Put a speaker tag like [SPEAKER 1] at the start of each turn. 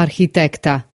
[SPEAKER 1] architekta